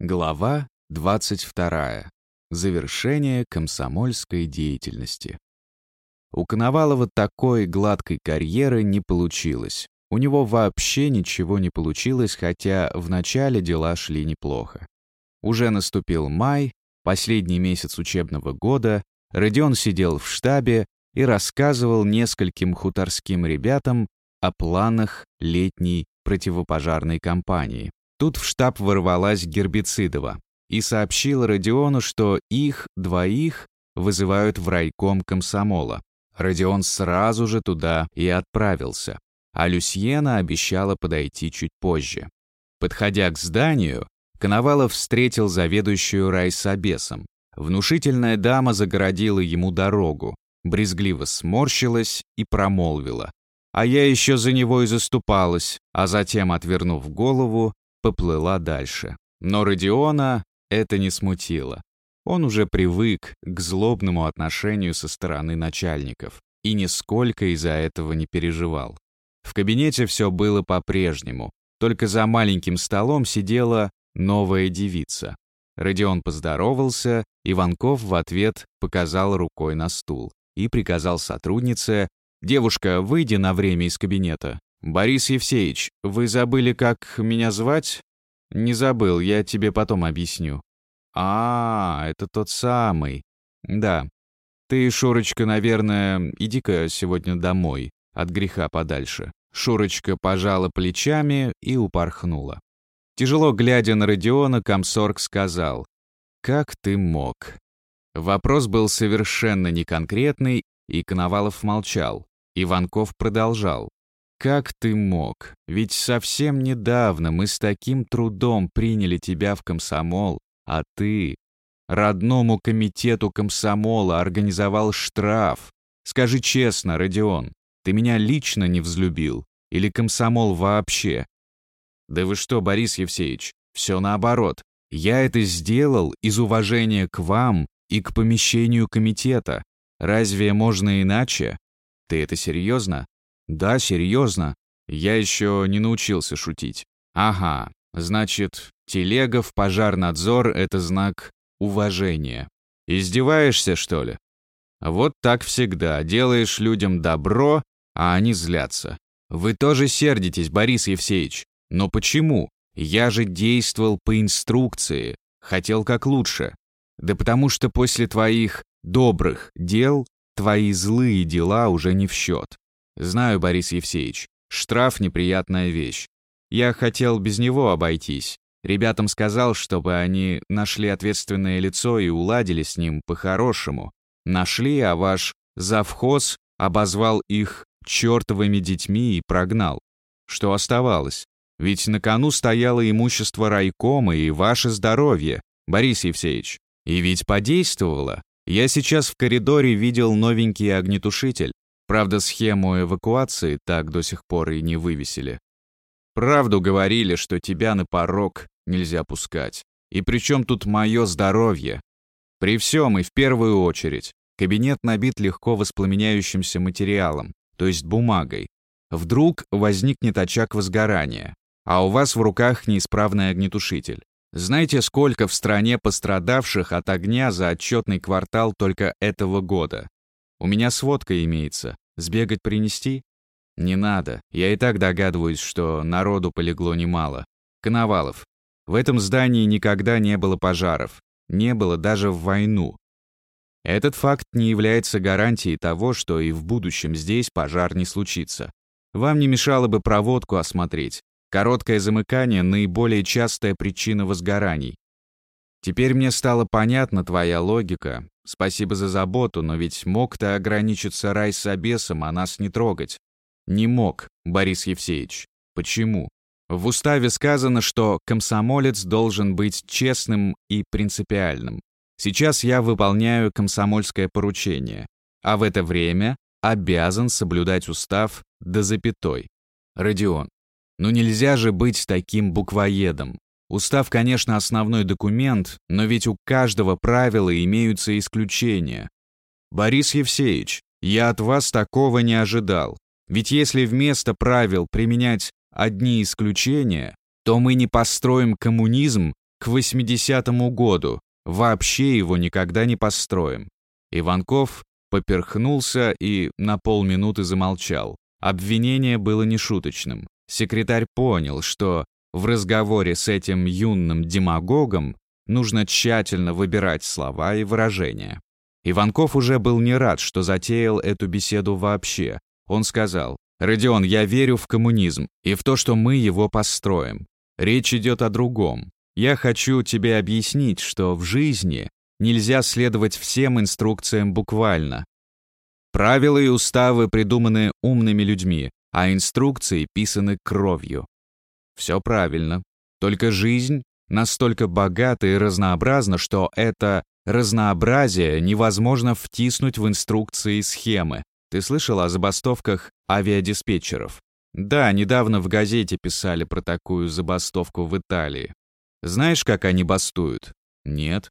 Глава 22. Завершение комсомольской деятельности. У Коновалова такой гладкой карьеры не получилось. У него вообще ничего не получилось, хотя в начале дела шли неплохо. Уже наступил май, последний месяц учебного года, Родион сидел в штабе и рассказывал нескольким хуторским ребятам о планах летней противопожарной кампании. Тут в штаб ворвалась Гербицидова и сообщила Родиону, что их двоих вызывают в райком комсомола. Родион сразу же туда и отправился, а Люсьена обещала подойти чуть позже. Подходя к зданию, Коновалов встретил заведующую райсобесом. Внушительная дама загородила ему дорогу, брезгливо сморщилась и промолвила. А я еще за него и заступалась, а затем, отвернув голову, поплыла дальше. Но Родиона это не смутило. Он уже привык к злобному отношению со стороны начальников и нисколько из-за этого не переживал. В кабинете все было по-прежнему, только за маленьким столом сидела новая девица. Родион поздоровался, Иванков в ответ показал рукой на стул и приказал сотруднице «Девушка, выйди на время из кабинета. «Борис Евсеевич, вы забыли, как меня звать?» «Не забыл, я тебе потом объясню». «А, это тот самый. Да. Ты, Шурочка, наверное, иди-ка сегодня домой, от греха подальше». Шурочка пожала плечами и упорхнула. Тяжело глядя на Родиона, комсорг сказал, «Как ты мог?» Вопрос был совершенно неконкретный, и Коновалов молчал. Иванков продолжал. Как ты мог? Ведь совсем недавно мы с таким трудом приняли тебя в комсомол, а ты родному комитету комсомола организовал штраф. Скажи честно, Родион, ты меня лично не взлюбил? Или комсомол вообще? Да вы что, Борис Евсеевич, все наоборот. Я это сделал из уважения к вам и к помещению комитета. Разве можно иначе? Ты это серьезно? Да, серьезно. Я еще не научился шутить. Ага, значит, телега в пожарнадзор — это знак уважения. Издеваешься, что ли? Вот так всегда. Делаешь людям добро, а они злятся. Вы тоже сердитесь, Борис Евсеевич. Но почему? Я же действовал по инструкции. Хотел как лучше. Да потому что после твоих добрых дел твои злые дела уже не в счет. Знаю, Борис Евсеевич, штраф — неприятная вещь. Я хотел без него обойтись. Ребятам сказал, чтобы они нашли ответственное лицо и уладили с ним по-хорошему. Нашли, а ваш завхоз обозвал их чертовыми детьми и прогнал. Что оставалось? Ведь на кону стояло имущество райкома и ваше здоровье, Борис Евсеевич. И ведь подействовало. Я сейчас в коридоре видел новенький огнетушитель. Правда, схему эвакуации так до сих пор и не вывесили. Правду говорили, что тебя на порог нельзя пускать. И при чем тут мое здоровье? При всем и в первую очередь. Кабинет набит легко воспламеняющимся материалом, то есть бумагой. Вдруг возникнет очаг возгорания, а у вас в руках неисправный огнетушитель. Знаете, сколько в стране пострадавших от огня за отчетный квартал только этого года? У меня сводка имеется. Сбегать принести? Не надо. Я и так догадываюсь, что народу полегло немало. Коновалов. В этом здании никогда не было пожаров. Не было даже в войну. Этот факт не является гарантией того, что и в будущем здесь пожар не случится. Вам не мешало бы проводку осмотреть. Короткое замыкание — наиболее частая причина возгораний. Теперь мне стала понятна твоя логика. Спасибо за заботу, но ведь мог ты ограничиться рай с обесом, а нас не трогать. Не мог, Борис Евсеевич. Почему? В уставе сказано, что комсомолец должен быть честным и принципиальным. Сейчас я выполняю комсомольское поручение, а в это время обязан соблюдать устав до запятой. Родион, ну нельзя же быть таким буквоедом. Устав, конечно, основной документ, но ведь у каждого правила имеются исключения. Борис Евсеевич, я от вас такого не ожидал. Ведь если вместо правил применять одни исключения, то мы не построим коммунизм к 80-му году, вообще его никогда не построим. Иванков поперхнулся и на полминуты замолчал. Обвинение было нешуточным. Секретарь понял, что в разговоре с этим юным демагогом нужно тщательно выбирать слова и выражения. Иванков уже был не рад, что затеял эту беседу вообще. Он сказал, «Родион, я верю в коммунизм и в то, что мы его построим. Речь идет о другом. Я хочу тебе объяснить, что в жизни нельзя следовать всем инструкциям буквально. Правила и уставы придуманы умными людьми, а инструкции писаны кровью. Все правильно. Только жизнь настолько богата и разнообразна, что это разнообразие невозможно втиснуть в инструкции и схемы. Ты слышал о забастовках авиадиспетчеров? Да, недавно в газете писали про такую забастовку в Италии. Знаешь, как они бастуют? Нет.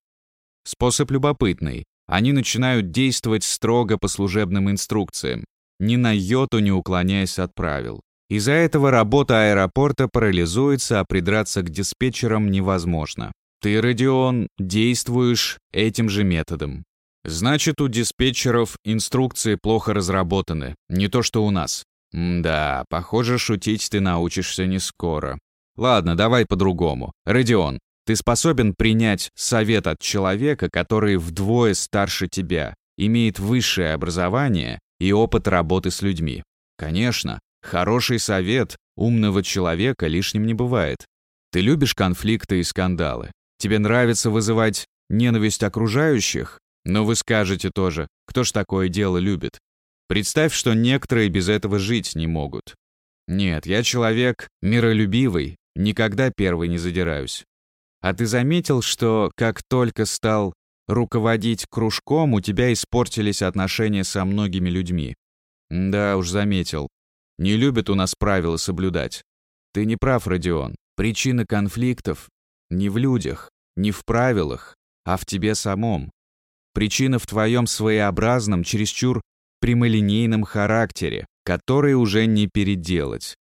Способ любопытный. Они начинают действовать строго по служебным инструкциям, ни на йоту не уклоняясь от правил. Из-за этого работа аэропорта парализуется, а придраться к диспетчерам невозможно. Ты, Родион, действуешь этим же методом. Значит, у диспетчеров инструкции плохо разработаны, не то что у нас. М да, похоже, шутить ты научишься не скоро. Ладно, давай по-другому. Родион, ты способен принять совет от человека, который вдвое старше тебя, имеет высшее образование и опыт работы с людьми? Конечно, хороший совет умного человека лишним не бывает. Ты любишь конфликты и скандалы. Тебе нравится вызывать ненависть окружающих? Но вы скажете тоже, кто ж такое дело любит? Представь, что некоторые без этого жить не могут. Нет, я человек миролюбивый, никогда первый не задираюсь. А ты заметил, что как только стал руководить кружком, у тебя испортились отношения со многими людьми? Да уж заметил. Не любят у нас правила соблюдать. Ты не прав, Родион. Причина конфликтов не в людях, не в правилах, а в тебе самом. Причина в твоем своеобразном, чересчур прямолинейном характере, который уже не переделать.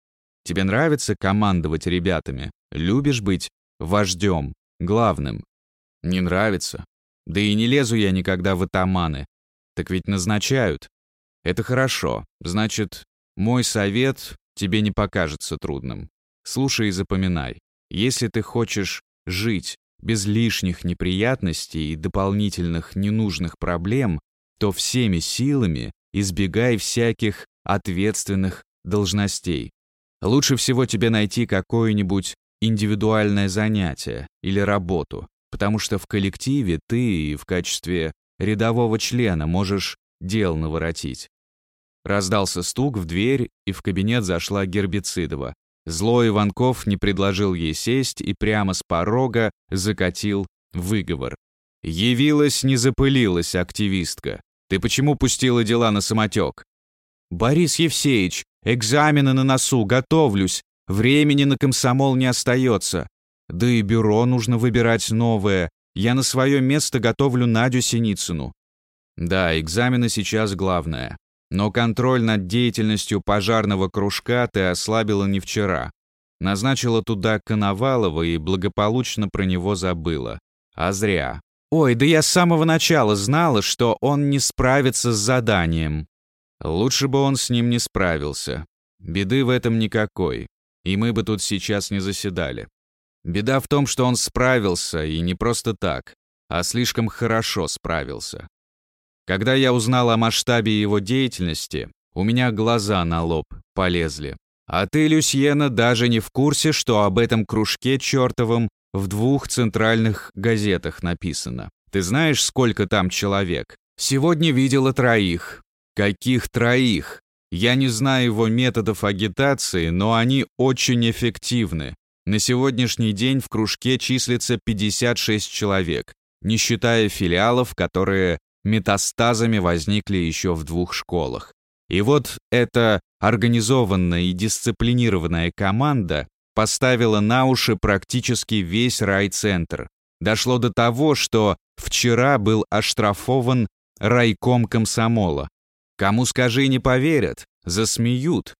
Тебе нравится командовать ребятами? Любишь быть вождем, главным? Не нравится. Да и не лезу я никогда в атаманы. Так ведь назначают. Это хорошо. Значит, мой совет тебе не покажется трудным. Слушай и запоминай. Если ты хочешь жить без лишних неприятностей и дополнительных ненужных проблем, то всеми силами избегай всяких ответственных должностей. Лучше всего тебе найти какое-нибудь индивидуальное занятие или работу, потому что в коллективе ты в качестве рядового члена можешь дел наворотить. Раздался стук в дверь, и в кабинет зашла Гербицидова. Злой Иванков не предложил ей сесть и прямо с порога закатил выговор. Явилась, не запылилась активистка. Ты почему пустила дела на самотек? Борис Евсеевич, экзамены на носу, готовлюсь. Времени на комсомол не остается. Да и бюро нужно выбирать новое. Я на свое место готовлю Надю Синицыну. Да, экзамены сейчас главное. Но контроль над деятельностью пожарного кружка ты ослабила не вчера. Назначила туда Коновалова и благополучно про него забыла. А зря. Ой, да я с самого начала знала, что он не справится с заданием. Лучше бы он с ним не справился. Беды в этом никакой, и мы бы тут сейчас не заседали. Беда в том, что он справился, и не просто так, а слишком хорошо справился. Когда я узнал о масштабе его деятельности, у меня глаза на лоб полезли. А ты, Люсьена, даже не в курсе, что об этом кружке чертовом в двух центральных газетах написано. Ты знаешь, сколько там человек? Сегодня видела троих. Каких троих? Я не знаю его методов агитации, но они очень эффективны. На сегодняшний день в кружке числится 56 человек, не считая филиалов, которые метастазами возникли еще в двух школах. И вот эта организованная и дисциплинированная команда поставила на уши практически весь райцентр. Дошло до того, что вчера был оштрафован райком комсомола. Кому скажи, не поверят, засмеют.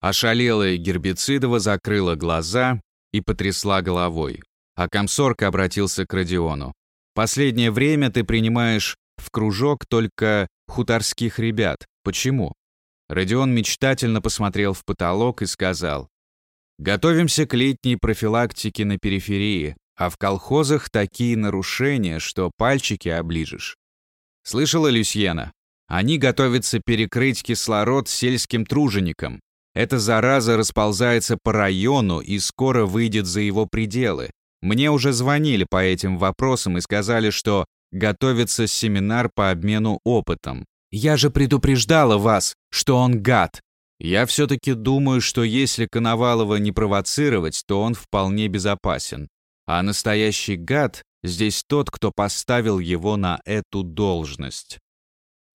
Ошалелая Гербицидова закрыла глаза и потрясла головой. А комсорг обратился к Родиону. «Последнее время ты принимаешь в кружок только хуторских ребят. Почему?» Родион мечтательно посмотрел в потолок и сказал. «Готовимся к летней профилактике на периферии, а в колхозах такие нарушения, что пальчики оближешь. Слышала Люсьена? Они готовятся перекрыть кислород сельским труженикам. Эта зараза расползается по району и скоро выйдет за его пределы. Мне уже звонили по этим вопросам и сказали, что готовится семинар по обмену опытом. Я же предупреждала вас, что он гад. Я все-таки думаю, что если Коновалова не провоцировать, то он вполне безопасен. А настоящий гад здесь тот, кто поставил его на эту должность.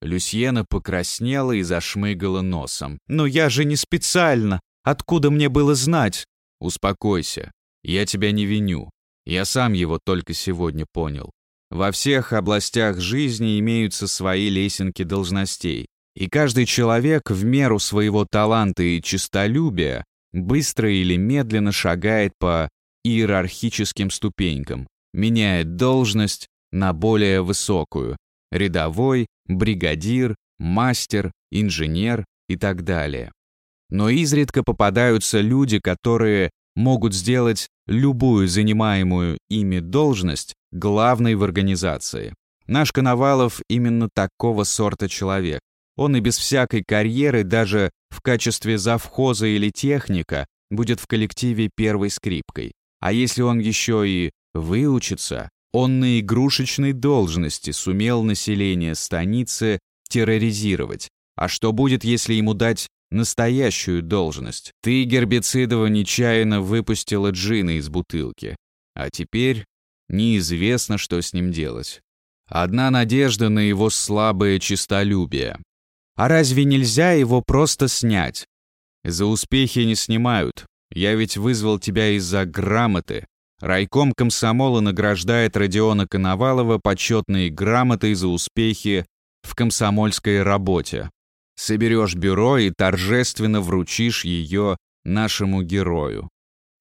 Люсьена покраснела и зашмыгала носом. «Но я же не специально! Откуда мне было знать?» «Успокойся. Я тебя не виню. Я сам его только сегодня понял. Во всех областях жизни имеются свои лесенки должностей, и каждый человек в меру своего таланта и честолюбия быстро или медленно шагает по иерархическим ступенькам, меняет должность на более высокую, рядовой, бригадир, мастер, инженер и так далее. Но изредка попадаются люди, которые могут сделать любую занимаемую ими должность главной в организации. Наш Коновалов именно такого сорта человек. Он и без всякой карьеры, даже в качестве завхоза или техника, будет в коллективе первой скрипкой. А если он еще и выучится, он на игрушечной должности сумел население станицы терроризировать. А что будет, если ему дать настоящую должность? Ты, Гербицидова, нечаянно выпустила джина из бутылки. А теперь неизвестно, что с ним делать. Одна надежда на его слабое честолюбие. А разве нельзя его просто снять? За успехи не снимают. Я ведь вызвал тебя из-за грамоты, Райком комсомола награждает Родиона Коновалова почетной грамотой за успехи в комсомольской работе. Соберешь бюро и торжественно вручишь ее нашему герою.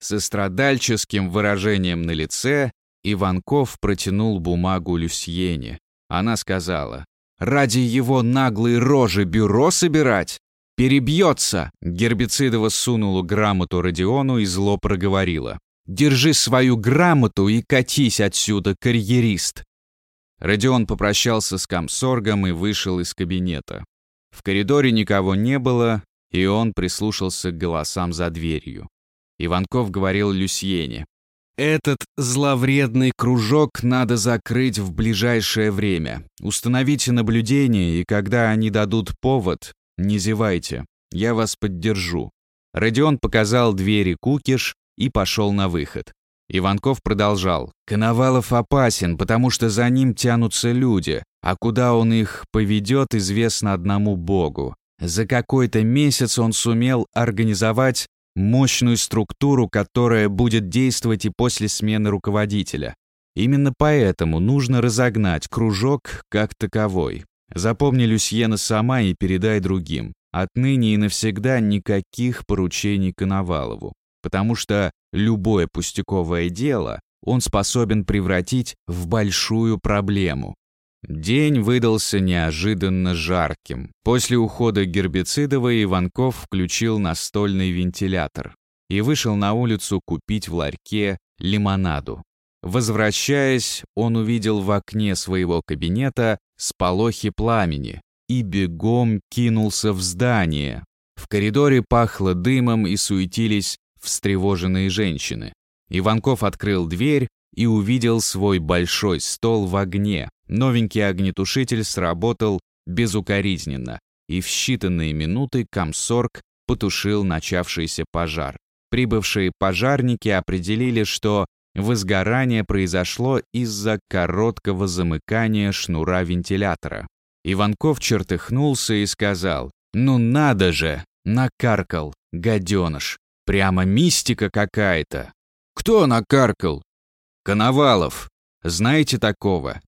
Со страдальческим выражением на лице Иванков протянул бумагу Люсьене. Она сказала, «Ради его наглой рожи бюро собирать? Перебьется!» Гербицидова сунула грамоту Родиону и зло проговорила. Держи свою грамоту и катись отсюда, карьерист!» Родион попрощался с комсоргом и вышел из кабинета. В коридоре никого не было, и он прислушался к голосам за дверью. Иванков говорил Люсьене. «Этот зловредный кружок надо закрыть в ближайшее время. Установите наблюдение, и когда они дадут повод, не зевайте. Я вас поддержу». Родион показал двери Кукиш, и пошел на выход. Иванков продолжал. «Коновалов опасен, потому что за ним тянутся люди, а куда он их поведет, известно одному Богу. За какой-то месяц он сумел организовать мощную структуру, которая будет действовать и после смены руководителя. Именно поэтому нужно разогнать кружок как таковой. Запомни Люсьена сама и передай другим. Отныне и навсегда никаких поручений Коновалову потому что любое пустяковое дело он способен превратить в большую проблему. День выдался неожиданно жарким. После ухода Гербицидова Иванков включил настольный вентилятор и вышел на улицу купить в ларьке лимонаду. Возвращаясь, он увидел в окне своего кабинета сполохи пламени и бегом кинулся в здание. В коридоре пахло дымом и суетились встревоженные женщины. Иванков открыл дверь и увидел свой большой стол в огне. Новенький огнетушитель сработал безукоризненно, и в считанные минуты комсорг потушил начавшийся пожар. Прибывшие пожарники определили, что возгорание произошло из-за короткого замыкания шнура вентилятора. Иванков чертыхнулся и сказал, «Ну надо же!» Накаркал, гаденыш. Прямо мистика какая-то. Кто накаркал? Коновалов. Знаете такого?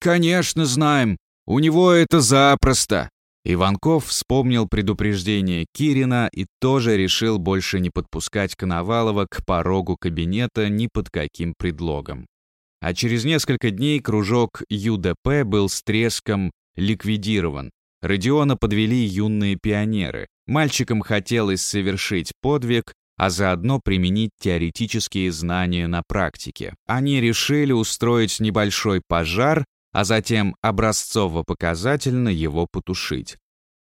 Конечно, знаем. У него это запросто. Иванков вспомнил предупреждение Кирина и тоже решил больше не подпускать Коновалова к порогу кабинета ни под каким предлогом. А через несколько дней кружок ЮДП был с треском ликвидирован. Родиона подвели юные пионеры. Мальчикам хотелось совершить подвиг, а заодно применить теоретические знания на практике. Они решили устроить небольшой пожар а затем образцово-показательно его потушить.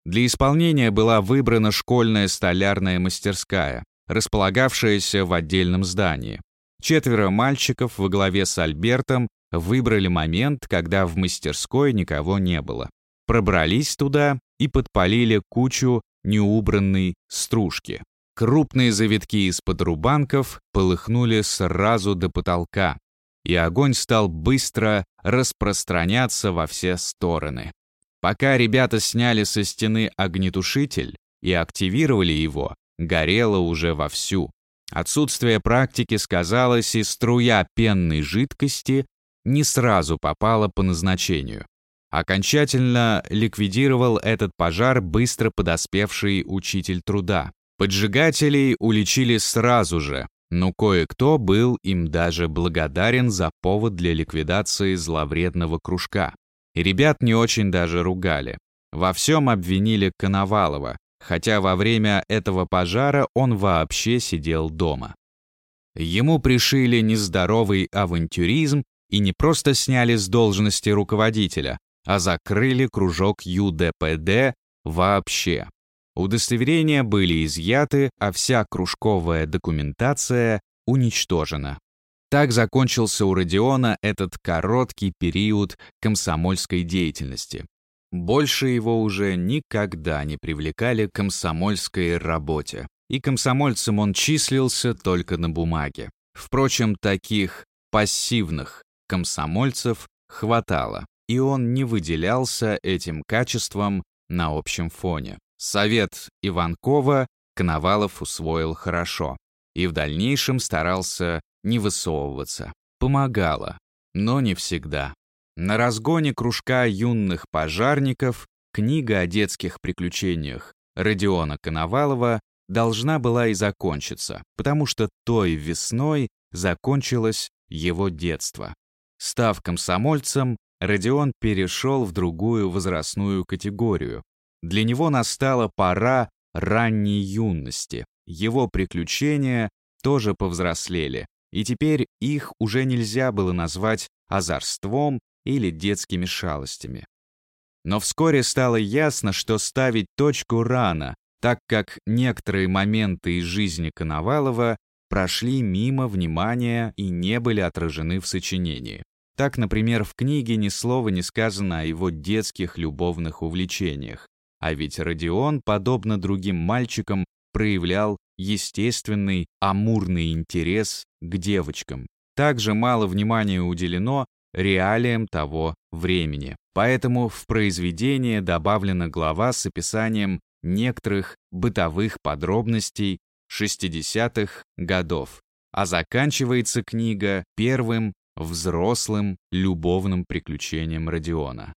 Для исполнения была выбрана школьная столярная мастерская, располагавшаяся в отдельном здании. Четверо мальчиков во главе с Альбертом выбрали момент, когда в мастерской никого не было. Пробрались туда и подпалили кучу неубранной стружки. Крупные завитки из-под рубанков полыхнули сразу до потолка, и огонь стал быстро распространяться во все стороны. Пока ребята сняли со стены огнетушитель и активировали его, горело уже вовсю. Отсутствие практики сказалось, и струя пенной жидкости не сразу попала по назначению. Окончательно ликвидировал этот пожар быстро подоспевший учитель труда. Поджигателей уличили сразу же, но кое-кто был им даже благодарен за повод для ликвидации зловредного кружка. И ребят не очень даже ругали. Во всем обвинили Коновалова, хотя во время этого пожара он вообще сидел дома. Ему пришили нездоровый авантюризм и не просто сняли с должности руководителя, а закрыли кружок ЮДПД вообще. Удостоверения были изъяты, а вся кружковая документация уничтожена. Так закончился у Родиона этот короткий период комсомольской деятельности. Больше его уже никогда не привлекали к комсомольской работе. И комсомольцем он числился только на бумаге. Впрочем, таких пассивных комсомольцев хватало, и он не выделялся этим качеством на общем фоне. Совет Иванкова Коновалов усвоил хорошо и в дальнейшем старался не высовываться. Помогало, но не всегда. На разгоне кружка юных пожарников книга о детских приключениях Родиона Коновалова должна была и закончиться, потому что той весной закончилось его детство. Став комсомольцем, Родион перешел в другую возрастную категорию, для него настала пора ранней юности. Его приключения тоже повзрослели, и теперь их уже нельзя было назвать озорством или детскими шалостями. Но вскоре стало ясно, что ставить точку рано, так как некоторые моменты из жизни Коновалова прошли мимо внимания и не были отражены в сочинении. Так, например, в книге ни слова не сказано о его детских любовных увлечениях. А ведь Родион, подобно другим мальчикам, проявлял естественный амурный интерес к девочкам. Также мало внимания уделено реалиям того времени. Поэтому в произведение добавлена глава с описанием некоторых бытовых подробностей 60-х годов, а заканчивается книга первым взрослым любовным приключением Родиона.